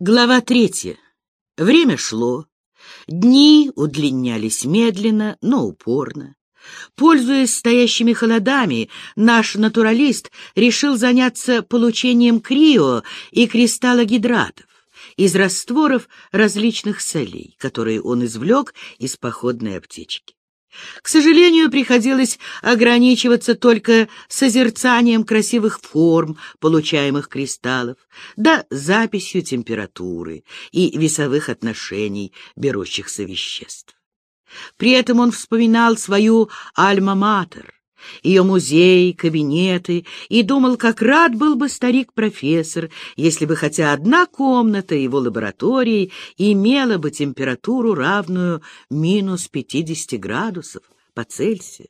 Глава третья. Время шло. Дни удлинялись медленно, но упорно. Пользуясь стоящими холодами, наш натуралист решил заняться получением крио и кристаллогидратов из растворов различных солей, которые он извлек из походной аптечки. К сожалению, приходилось ограничиваться только созерцанием красивых форм получаемых кристаллов, да записью температуры и весовых отношений берущихся веществ. При этом он вспоминал свою альма-матер, ее музей, кабинеты, и думал, как рад был бы старик-профессор, если бы хотя одна комната его лаборатории имела бы температуру, равную минус 50 градусов по Цельсию.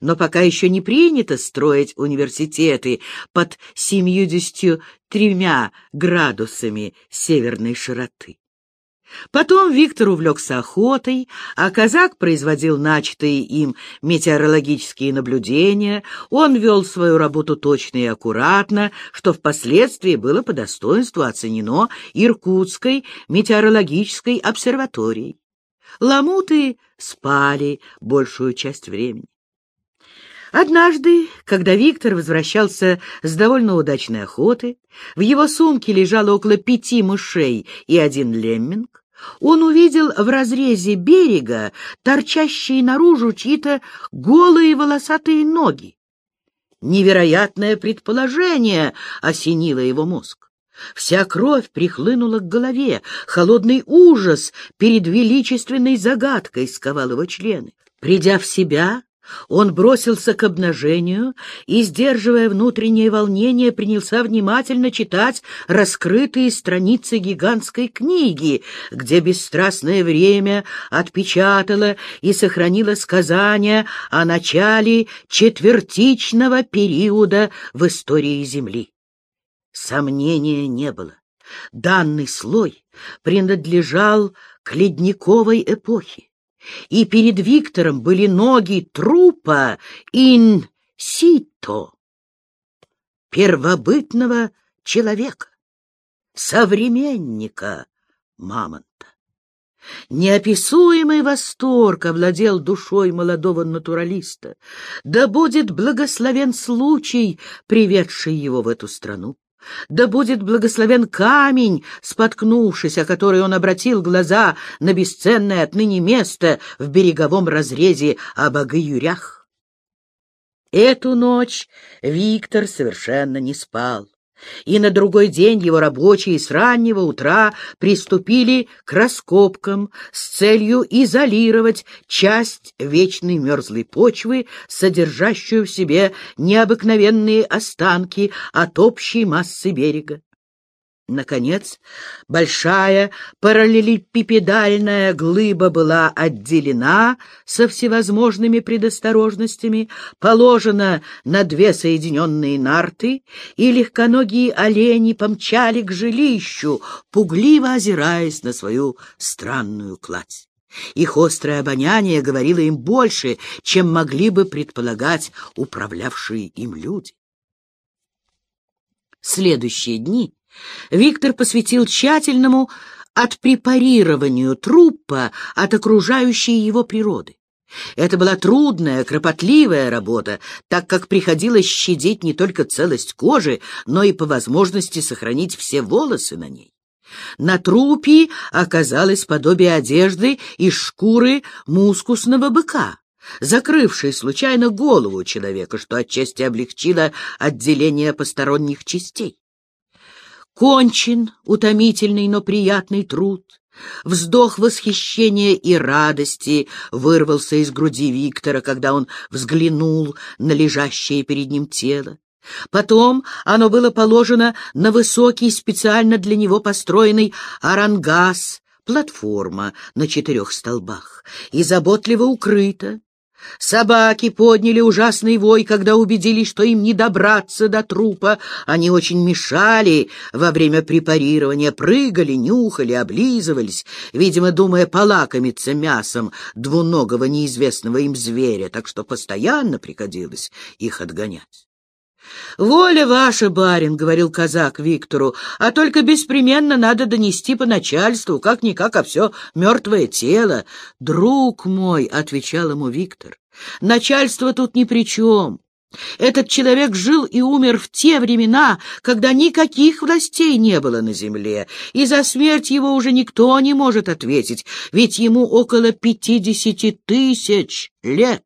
Но пока еще не принято строить университеты под 73 градусами северной широты. Потом Виктор увлекся охотой, а казак производил начатые им метеорологические наблюдения, он вел свою работу точно и аккуратно, что впоследствии было по достоинству оценено Иркутской метеорологической обсерваторией. Ламуты спали большую часть времени. Однажды, когда Виктор возвращался с довольно удачной охоты, в его сумке лежало около пяти мышей и один лемминг, он увидел в разрезе берега торчащие наружу чьи-то голые волосатые ноги. Невероятное предположение осенило его мозг. Вся кровь прихлынула к голове, холодный ужас перед величественной загадкой сковал его члены. Придя в себя, он бросился к обнажению и, сдерживая внутреннее волнение, принялся внимательно читать раскрытые страницы гигантской книги, где бесстрастное время отпечатало и сохранило сказания о начале четвертичного периода в истории Земли. Сомнения не было. Данный слой принадлежал к ледниковой эпохе и перед Виктором были ноги трупа ин сито, первобытного человека, современника мамонта. Неописуемый восторг овладел душой молодого натуралиста. Да будет благословен случай, приведший его в эту страну. Да будет благословен камень, споткнувшись, о который он обратил глаза на бесценное отныне место в береговом разрезе Абагы-Юрях. Эту ночь Виктор совершенно не спал и на другой день его рабочие с раннего утра приступили к раскопкам с целью изолировать часть вечной мерзлой почвы, содержащую в себе необыкновенные останки от общей массы берега. Наконец, большая параллелепипедальная глыба была отделена со всевозможными предосторожностями, положена на две соединенные нарты, и легконогие олени помчали к жилищу, пугливо озираясь на свою странную кладь. Их острое обоняние говорило им больше, чем могли бы предполагать управлявшие им люди. Следующие дни Виктор посвятил тщательному отпрепарированию трупа от окружающей его природы. Это была трудная, кропотливая работа, так как приходилось щадить не только целость кожи, но и по возможности сохранить все волосы на ней. На трупе оказалось подобие одежды из шкуры мускусного быка, закрывшей случайно голову человека, что отчасти облегчило отделение посторонних частей. Кончен утомительный, но приятный труд. Вздох восхищения и радости вырвался из груди Виктора, когда он взглянул на лежащее перед ним тело. Потом оно было положено на высокий, специально для него построенный арангас, платформа на четырех столбах, и заботливо укрыто. Собаки подняли ужасный вой, когда убедились, что им не добраться до трупа. Они очень мешали во время препарирования, прыгали, нюхали, облизывались, видимо, думая полакомиться мясом двуногого неизвестного им зверя, так что постоянно приходилось их отгонять. «Воля ваша, барин», — говорил казак Виктору, «а только беспременно надо донести по начальству, как-никак, а все мертвое тело». «Друг мой», — отвечал ему Виктор, — «начальство тут ни при чем. Этот человек жил и умер в те времена, когда никаких властей не было на земле, и за смерть его уже никто не может ответить, ведь ему около пятидесяти тысяч лет.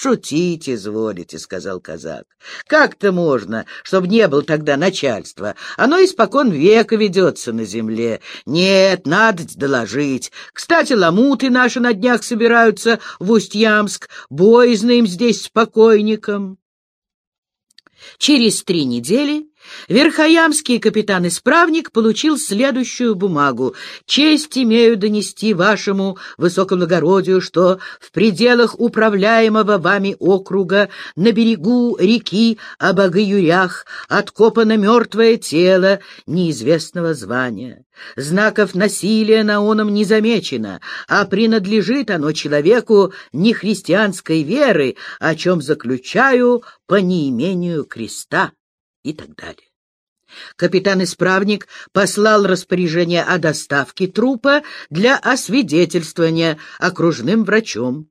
«Шутить изволите», — сказал казак. «Как-то можно, чтобы не было тогда начальства. Оно испокон века ведется на земле. Нет, надо доложить. Кстати, ламуты наши на днях собираются в Усть-Ямск. Боязно им здесь спокойником». Через три недели Верхоямский капитан-исправник получил следующую бумагу. «Честь имею донести вашему высокоблагородию, что в пределах управляемого вами округа на берегу реки Абагы-Юрях откопано мертвое тело неизвестного звания. Знаков насилия на оном не замечено, а принадлежит оно человеку нехристианской веры, о чем заключаю по неимению креста» и так далее. Капитан-исправник послал распоряжение о доставке трупа для освидетельствования окружным врачом.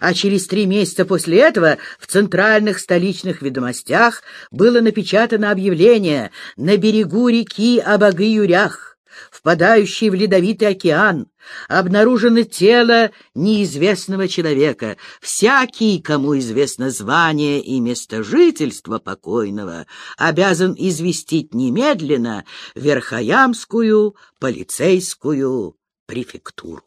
А через три месяца после этого в центральных столичных ведомостях было напечатано объявление «На берегу реки Абагы-Юрях впадающий в ледовитый океан, обнаружено тело неизвестного человека. Всякий, кому известно звание и место жительства покойного, обязан известить немедленно Верхоямскую полицейскую префектуру.